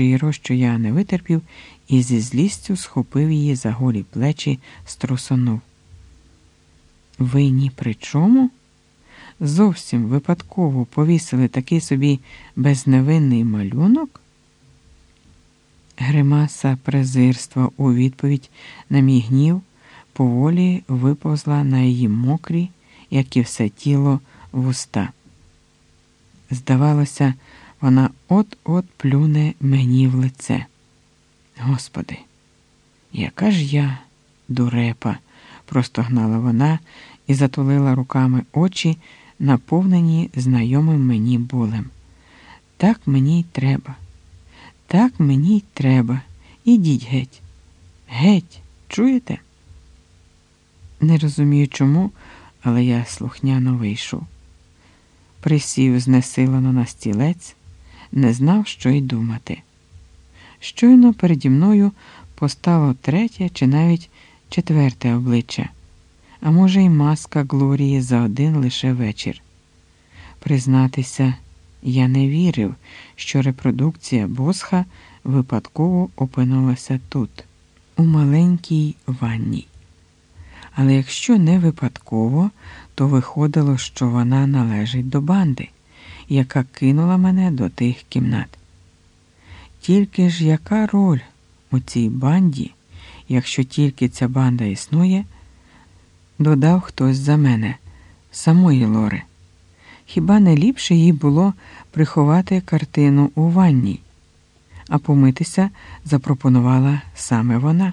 щиро, що я не витерпів, і зі злістю схопив її за голі плечі, струсонув. Ви ні при чому? Зовсім випадково повісили такий собі безневинний малюнок? Гримаса презирства у відповідь на мій гнів поволі виповзла на її мокрі, як і все тіло, вуста. Здавалося, вона от-от плюне мені в лице. Господи, яка ж я дурепа, простогнала вона і затулила руками очі, наповнені знайомим мені болем. Так мені й треба. Так мені й треба. Ідіть геть. Геть, чуєте? Не розумію чому, але я слухняно вийшов. Присів знесилено на стілець, не знав, що й думати. Щойно переді мною постало третє чи навіть четверте обличчя, а може, й маска Глорії за один лише вечір. Признатися, я не вірив, що репродукція босха випадково опинилася тут, у маленькій ванній. Але якщо не випадково, то виходило, що вона належить до банди, яка кинула мене до тих кімнат. Тільки ж яка роль у цій банді, якщо тільки ця банда існує, додав хтось за мене, самої Лори. Хіба не ліпше їй було приховати картину у ванній, а помитися запропонувала саме вона.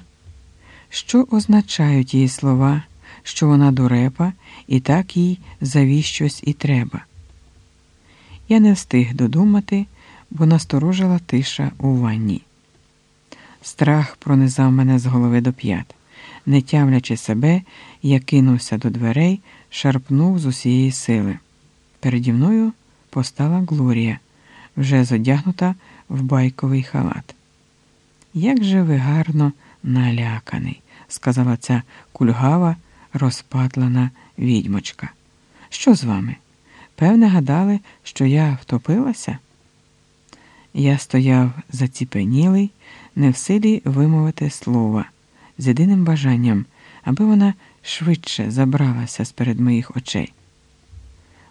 Що означають її слова, що вона дурепа, і так їй завіщось і треба? Я не встиг додумати, бо насторожила тиша у ванні. Страх пронизав мене з голови до п'ят. Не тямлячи себе, я кинувся до дверей, шарпнув з усієї сили. Переді мною постала Глорія, вже зодягнута в байковий халат. Як же ви гарно наляканий, сказала ця кульгава, розпатлана відьмочка. Що з вами? Певне, гадали, що я втопилася? Я стояв заціпенілий, не в силі вимовити слова, з єдиним бажанням, аби вона швидше забралася з перед моїх очей.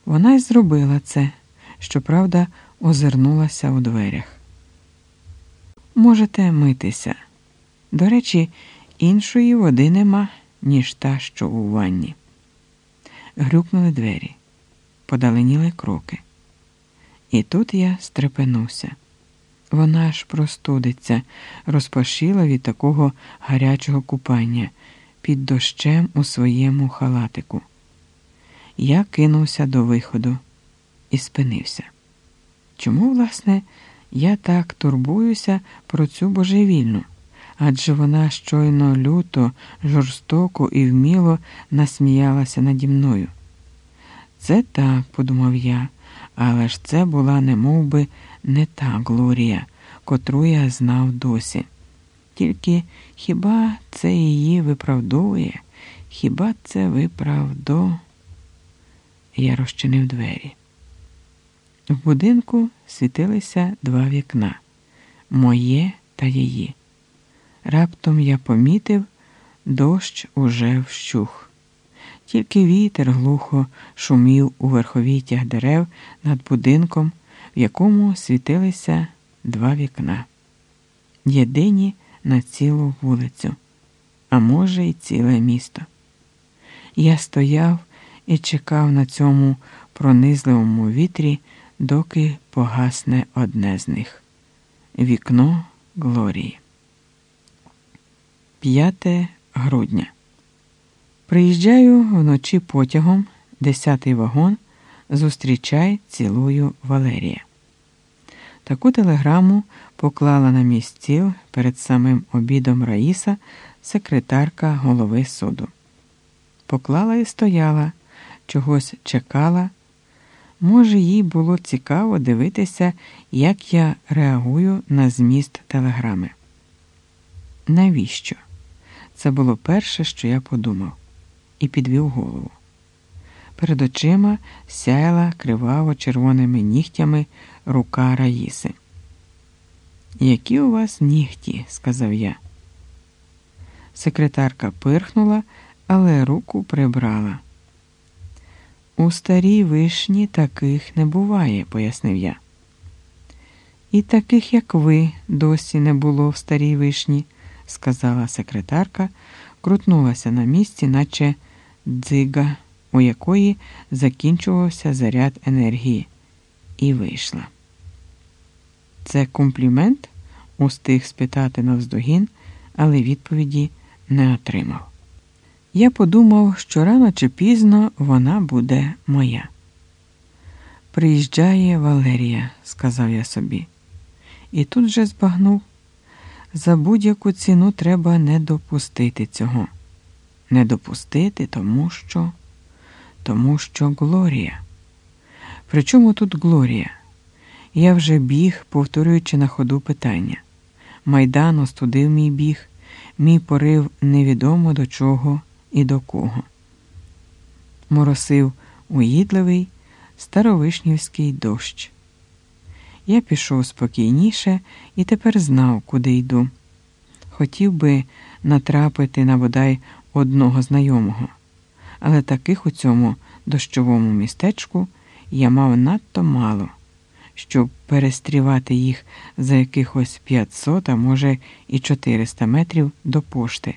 Вона й зробила це, щоправда, озирнулася у дверях. Можете митися. До речі, іншої води нема, ніж та, що у ванні. Грюкнули двері, подаленіли кроки. І тут я стрепенувся. Вона ж простудиться, розпашила від такого гарячого купання під дощем у своєму халатику. Я кинувся до виходу і спинився. Чому, власне, я так турбуюся про цю божевільну? Адже вона щойно люто, жорстоко і вміло насміялася наді мною. Це так, подумав я, але ж це була не би, не та Глорія, котру я знав досі. Тільки хіба це її виправдовує? Хіба це виправдо? Я розчинив двері. В будинку світилися два вікна моє та її. Раптом я помітив, дощ уже вщух. Тільки вітер глухо шумів у верховіттях дерев над будинком, в якому світилися два вікна. Єдині на цілу вулицю, а може, й ціле місто. Я стояв і чекав на цьому пронизливому вітрі, доки погасне одне з них вікно Глорії. 5 грудня. Приїжджаю вночі потягом, десятий вагон. Зустрічай, цілую Валерія. Таку телеграму поклала на мій стіл перед самим обідом Раїса, секретарка голови суду. Поклала і стояла, чогось чекала. Може, їй було цікаво дивитися, як я реагую на зміст телеграми. Навіщо? Це було перше, що я подумав, і підвів голову. Перед очима сяяла криваво червоними нігтями рука Раїси. Які у вас нігті, сказав я. Секретарка пирхнула, але руку прибрала. У старій вишні таких не буває, пояснив я. І таких, як ви, досі не було в старій вишні, сказала секретарка, крутнулася на місці, наче дзига, у якої закінчувався заряд енергії, і вийшла. Це комплімент? устиг спитати навздогін, але відповіді не отримав. Я подумав, що рано чи пізно вона буде моя. Приїжджає Валерія, сказав я собі, і тут же збагнув. За будь-яку ціну треба не допустити цього. Не допустити, тому що, тому що Глорія. Причому тут Глорія? Я вже біг, повторюючи на ходу питання. Майдан остудив мій біг, мій порив невідомо до чого і до кого. Моросив уїдливий старовишнівський дощ. Я пішов спокійніше і тепер знав, куди йду. Хотів би натрапити на бодай одного знайомого, але таких у цьому дощовому містечку я мав надто мало, щоб перестрівати їх за якихось 500, а може і 400 метрів до пошти.